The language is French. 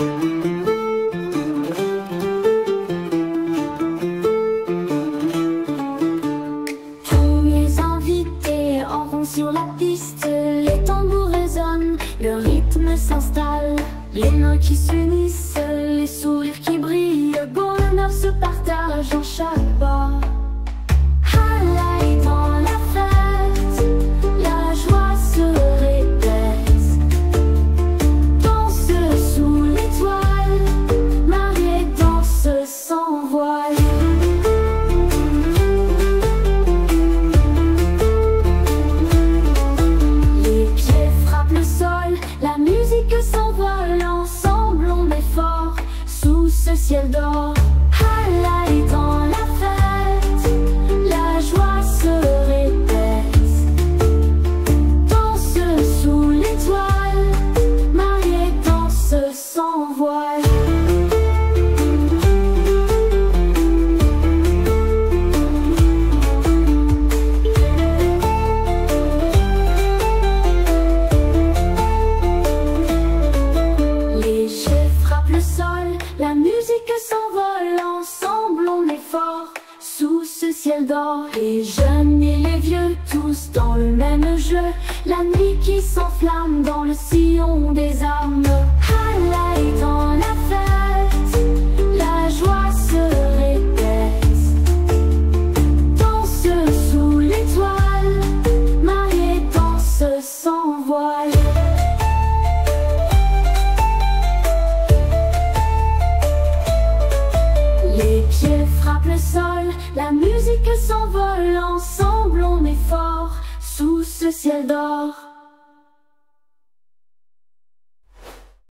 Tous les invités en rond sur la piste, les tambours résonnent, le rythme s'installe, les mains qui s'unissent, les sourires qui brillent, le bonheur se partage en chaque pas. Ciel d'or. Highlight dans la fête, la joie se répète. Danse sous l'étoile, mariée danse sans voile. La musique s'envole, ensemble on est fort sous ce ciel d'or. Les jeunes et les vieux, tous dans le même jeu, la nuit qui s'enflamme dans le sillon des armes. Highlight dans la fête, la joie se répète. Danse sous l'étoile, mariée danse sans voile. Le sol, la musique s'envole, ensemble on est fort sous ce ciel d'or.